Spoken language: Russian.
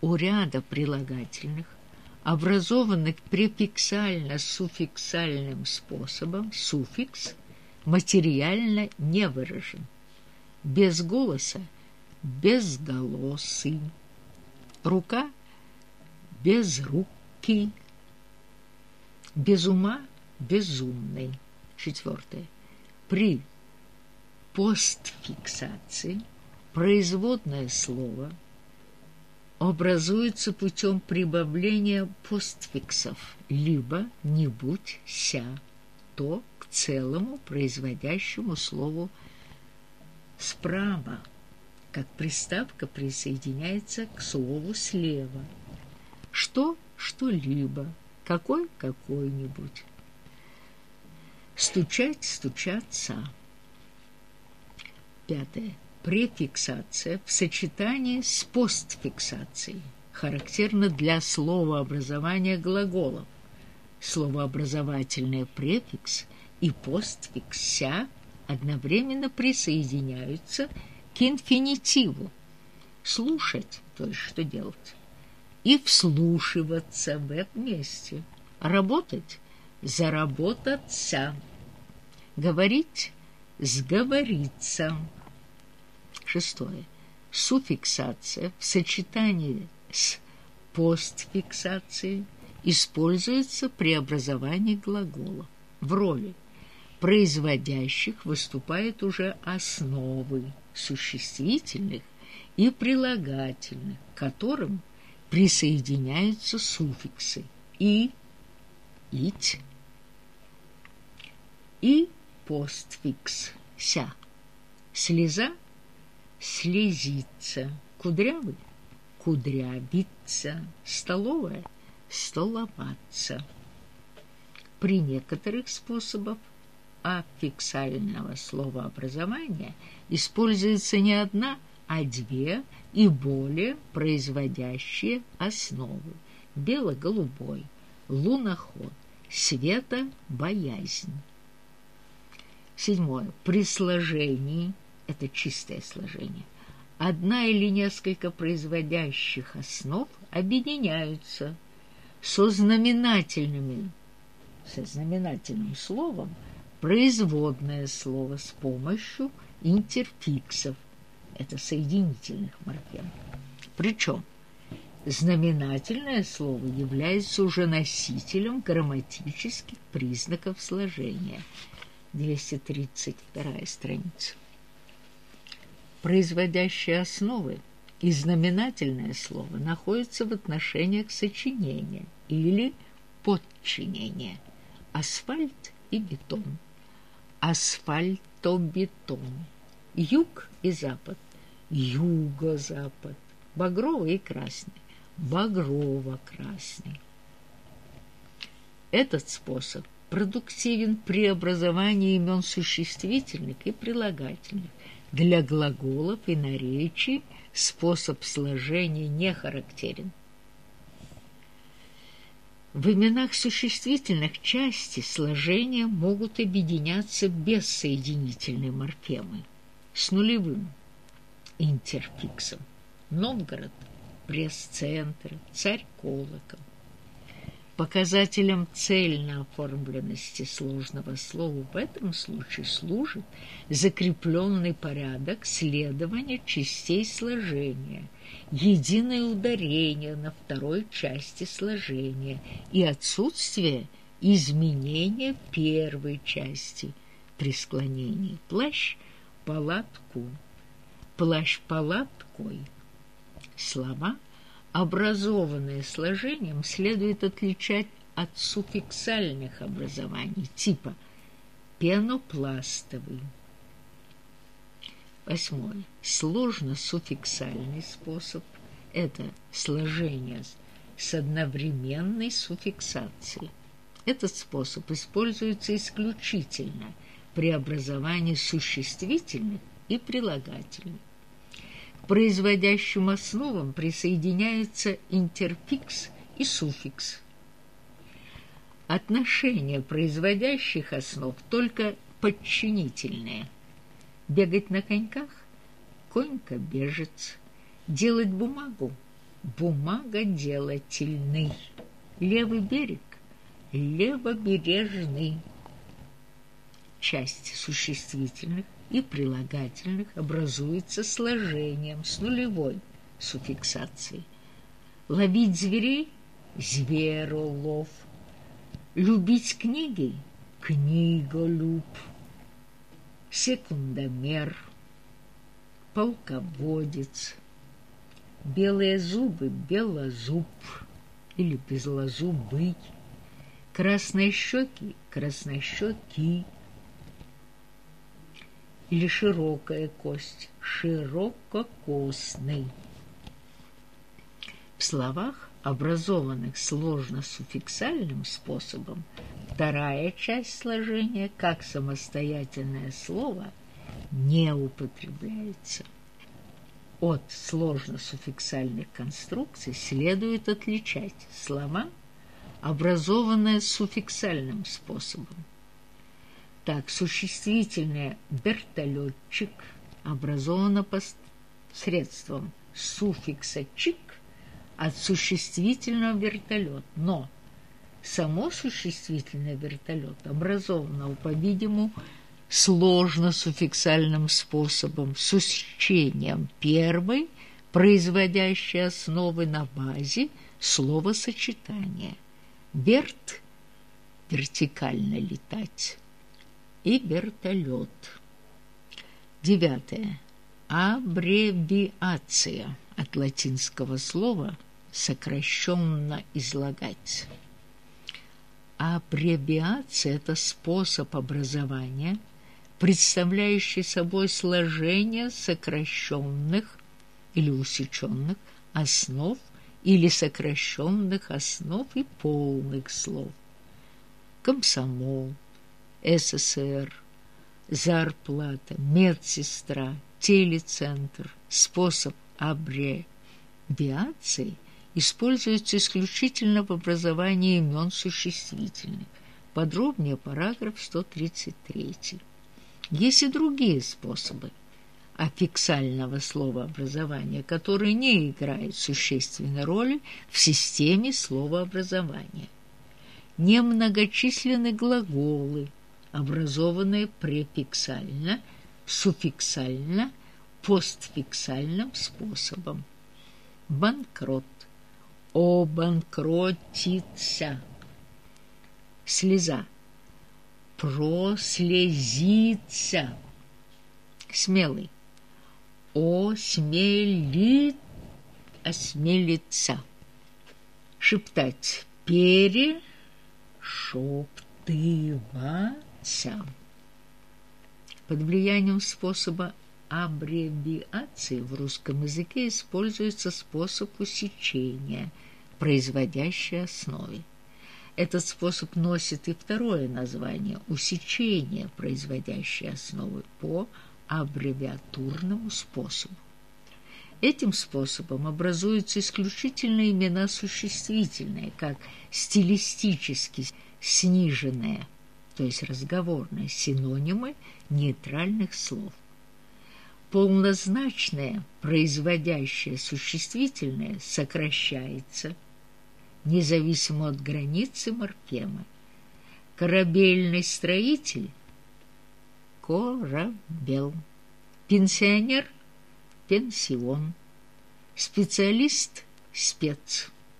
у ряда прилагательных, образованных префиксально-суффиксальным способом, суффикс материально не выражен. Без голоса – безголосый. Рука – безрукий. Без ума – безумный. Четвертое. При постфиксации производное слово образуется путем прибавления постфиксов либо «не будь ся», то к целому производящему слову справа, как приставка присоединяется к слову слева. Что что-либо, какой какой-нибудь. Стучать, стучаться. Пятое. Префиксация в сочетании с постфиксацией характерна для словообразования глаголов. Словообразовательный префикс и постфикс «ся» одновременно присоединяются к инфинитиву «слушать», то есть что делать, и вслушиваться в этом месте, работать – заработаться, говорить – сговориться. Шестое. Суффиксация в сочетании с постфиксацией используется при образовании глагола. В роли производящих выступают уже основы существительных и прилагательных, к которым присоединяются суффиксы «и», «ить» и постфикс «ся». Слеза – слезиться, кудрявый – кудрявиться, столовая – столоваться. При некоторых способах аффиксального словообразования используется не одна, а две и более производящие основы. Бело-голубой, луноход, света-боязнь. Седьмое. При сложении – это чистое сложение. Одна или несколько производящих основ объединяются со знаменательными, со знаменательным словом производное слово с помощью интерфиксов, это соединительных морфем. Причем знаменательное слово является уже носителем грамматических признаков сложения. 232 страница производящие основы и знаменательное слово находятся в отношениях сочинения или подчинения. Асфальт и бетон. Асфальтобетон. Юг и запад. Юго-запад. Багровый и красный. Багрово-красный. Этот способ продуктивен при образовании имен существительных и прилагательных для глаголов и наречий способ сложения не характерен. В именах существительных части сложения могут объединяться без соединительной морфемы с нулевым интерфиксом. Новгород, пресс-центр, царь-колокол. Показателем цельной оформленности сложного слова в этом случае служит закрепленный порядок следования частей сложения, единое ударение на второй части сложения и отсутствие изменения первой части при склонении. Плащ палатку, плащ палаткой. Слова – образованные сложением следует отличать от суффиксальных образований типа пенопластовый. Восьмое. Сложно-суффиксальный способ – это сложение с одновременной суффиксацией. Этот способ используется исключительно при образовании существительных и прилагательных производящим основам присоединяется интерфикс и суффикс. Отношения производящих основ только подчинительные. Бегать на коньках – конька бежец. Делать бумагу – бумагоделательный. Левый берег – левобережный. Часть существительных и прилагательных образуется сложением с нулевой суффиксацией. Ловить зверей – зверолов. Любить книги – книголюб. Секундомер – полководец. Белые зубы – белозуб или безлозубый. Красные щеки – краснощеки или широкая кость, ширококосный. В словах, образованных сложно-суффиксальным способом, вторая часть сложения, как самостоятельное слово, не употребляется. От сложно-суффиксальных конструкций следует отличать слова, образованные суффиксальным способом, так, существительное «вертолетчик» образовано посредством суффикса «чик» от существительного «вертолет», но само существительное «вертолет» образовано, по-видимому, сложно-суффиксальным способом с усечением первой, производящей основы на базе словосочетания. «Верт» – вертикально летать и вертолет. Девятое. Аббревиация от латинского слова сокращенно излагать. Аббревиация – это способ образования, представляющий собой сложение сокращенных или усеченных основ или сокращенных основ и полных слов. Комсомол – СССР, зарплата, медсестра, телецентр, способ аббревиации используется исключительно в образовании имен существительных. Подробнее параграф 133. Есть и другие способы аффиксального словообразования, которые не играют существенной роли в системе словообразования. Немногочисленны глаголы, образованные префиксально, суффиксально, постфиксальным способом. Банкрот. Обанкротиться. Слеза. Прослезиться. Смелый. Осмелит. Осмелиться. Шептать. Перешептывать сам. Под влиянием способа аббревиации в русском языке используется способ усечения, производящий основе. Этот способ носит и второе название – усечение, производящее основы по аббревиатурному способу. Этим способом образуются исключительно имена существительные, как стилистически сниженные – то есть разговорные синонимы нейтральных слов. Полнозначное, производящее существительное сокращается, независимо от границы морфемы. Корабельный строитель – корабел. Пенсионер – пенсион. Специалист – спец.